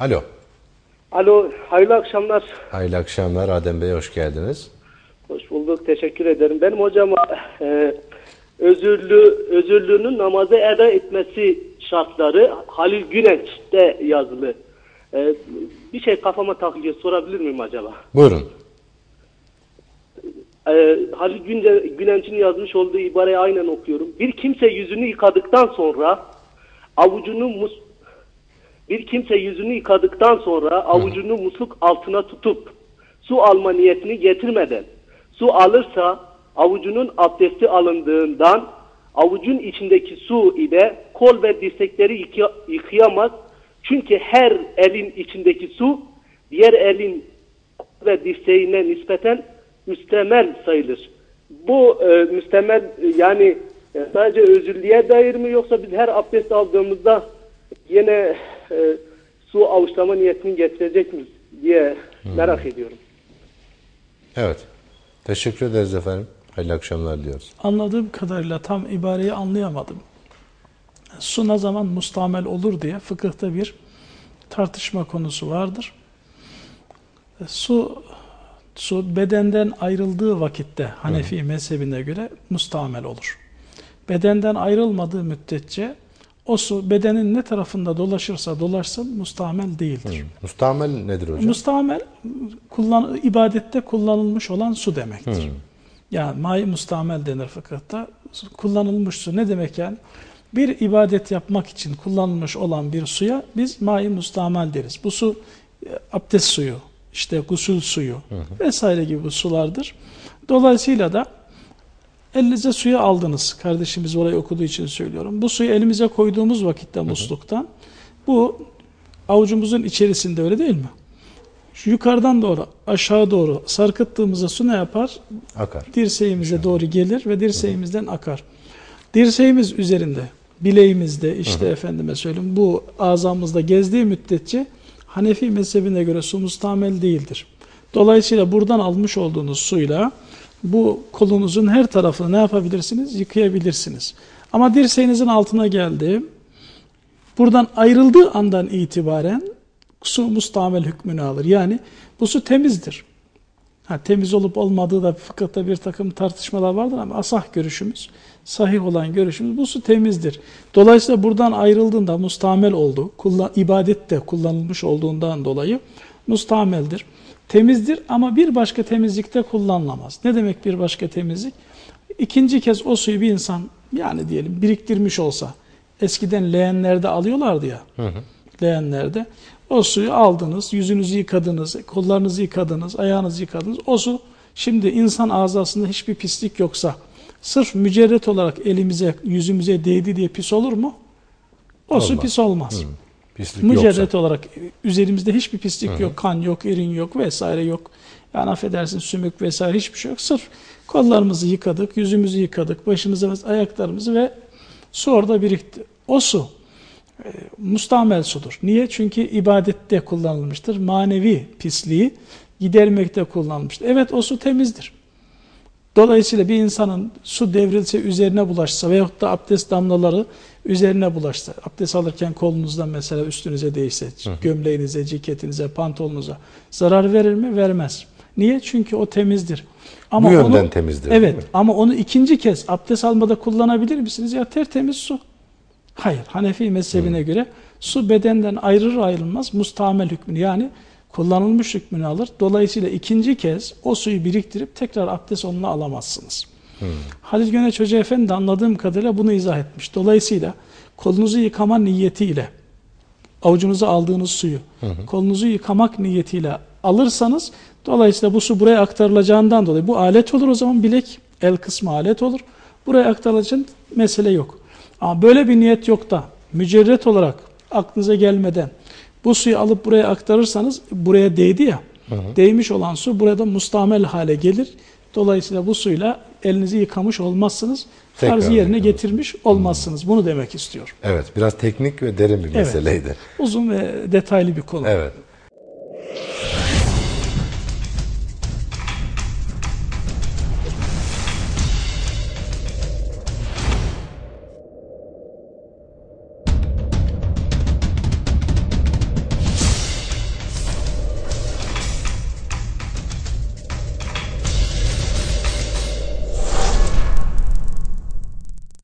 Alo. Alo, hayırlı akşamlar. Hayırlı akşamlar Adem Bey, hoş geldiniz. Hoş bulduk, teşekkür ederim. Benim hocama e, özürlü, özürlünün namazı eda etmesi şartları Halil Güneş'te yazılı. E, bir şey kafama takılıyor, sorabilir miyim acaba? Buyurun. E, Halil Güneş'in yazmış olduğu ibareyi aynen okuyorum. Bir kimse yüzünü yıkadıktan sonra avucunu mus bir kimse yüzünü yıkadıktan sonra avucunu musluk altına tutup su alma niyetini getirmeden su alırsa avucunun abdesti alındığından avucun içindeki su ile kol ve dirsekleri yıkaya- yıkayamaz. Çünkü her elin içindeki su diğer elin ve dirseğine nispeten müstemel sayılır. Bu e, müstemel e, yani e, sadece özürlüğe dair mi yoksa biz her abdest aldığımızda yine e, su avuçlama niyetini getirecek miyiz diye merak ediyorum. Evet. Teşekkür ederiz efendim. Hayırlı akşamlar diliyoruz. Anladığım kadarıyla tam ibareyi anlayamadım. Su ne zaman mustamel olur diye fıkıhta bir tartışma konusu vardır. E, Su su bedenden ayrıldığı vakitte Hanefi mezhebine göre mustamel olur. Bedenden ayrılmadığı müddetçe o su bedenin ne tarafında dolaşırsa dolaşsın mustamel değildir. Mustamel nedir hocam? Mustamel kullan, ibadette kullanılmış olan su demektir. Yani may mustamel denir fıkıhta. Kullanılmış su ne demek yani? Bir ibadet yapmak için kullanılmış olan bir suya biz may mustamel deriz. Bu su e, abdest suyu, işte gusül suyu vesaire gibi bu sulardır. Dolayısıyla da elinize suyu aldınız. Kardeşimiz orayı okuduğu için söylüyorum. Bu suyu elimize koyduğumuz vakitte musluktan bu avucumuzun içerisinde öyle değil mi? Şu yukarıdan doğru aşağı doğru sarkıttığımızda su ne yapar? Akar. Dirseğimize doğru gelir ve dirseğimizden akar. Dirseğimiz üzerinde, bileğimizde işte efendime söyleyeyim bu azamızda gezdiği müddetçe Hanefi mezhebine göre su mustamel değildir. Dolayısıyla buradan almış olduğunuz suyla bu kolunuzun her tarafını ne yapabilirsiniz? Yıkayabilirsiniz. Ama dirseğinizin altına geldi. Buradan ayrıldığı andan itibaren su mustamel hükmünü alır. Yani bu su temizdir. Ha, temiz olup olmadığı da fıkıhta bir takım tartışmalar vardır ama asah görüşümüz, sahih olan görüşümüz bu su temizdir. Dolayısıyla buradan ayrıldığında mustamel oldu. Kullan, ibadette kullanılmış olduğundan dolayı mustameldir. Temizdir ama bir başka temizlikte kullanılamaz. Ne demek bir başka temizlik? İkinci kez o suyu bir insan yani diyelim biriktirmiş olsa eskiden leğenlerde alıyorlardı ya. Leğenlerde. O suyu aldınız, yüzünüzü yıkadınız, kollarınızı yıkadınız, ayağınızı yıkadınız. O su şimdi insan ağzasında hiçbir pislik yoksa sırf mücerret olarak elimize, yüzümüze değdi diye pis olur mu? O su Olmaz. pis olmaz. Pislik Mücerret yoksa. olarak üzerimizde hiçbir pislik yok, kan yok, irin yok vesaire yok. Yani affedersin sümük vesaire hiçbir şey yok. Sırf kollarımızı yıkadık, yüzümüzü yıkadık, başımızı ve ayaklarımızı ve su orada birikti. O su e, mustamel sudur. Niye? Çünkü ibadette kullanılmıştır. Manevi pisliği gidermekte kullanılmıştır. Evet o su temizdir. Dolayısıyla bir insanın su devrilse üzerine bulaşsa veyahut da abdest damlaları üzerine bulaşsa, abdest alırken kolunuzdan mesela üstünüze değse, gömleğinize, ceketinize, pantolonunuza zarar verir mi? Vermez. Niye? Çünkü o temizdir. Bu yönden temizdir, değil Evet ama onu ikinci kez abdest almada kullanabilir misiniz? Ya tertemiz su. Hayır. Hanefi mezhebine göre su bedenden ayrılır ayrılmaz mustamel hükmünü yani kullanılmış hükmünü alır. Dolayısıyla ikinci kez o suyu biriktirip tekrar abdest onunla alamazsınız. Halil Göneç Hoca Efendi de anladığım kadarıyla bunu izah etmiş. Dolayısıyla kolunuzu yıkama niyetiyle avucunuza aldığınız suyu kolunuzu yıkamak niyetiyle alırsanız dolayısıyla bu su buraya aktarılacağından dolayı bu alet olur o zaman bilek el kısmı alet olur. Buraya aktarılacağın mesele yok. Ama böyle bir niyet yok da mücerret olarak aklınıza gelmeden bu suyu alıp buraya aktarırsanız buraya değdi ya değmiş olan su burada mustamel hale gelir. Dolayısıyla bu suyla elinizi yıkamış olmazsınız. Tekrar Farzı yerine yıkamış. getirmiş olmazsınız. Bunu demek istiyor. Evet, biraz teknik ve derin bir Evet. meseleydi. Uzun ve detaylı bir konu. Evet.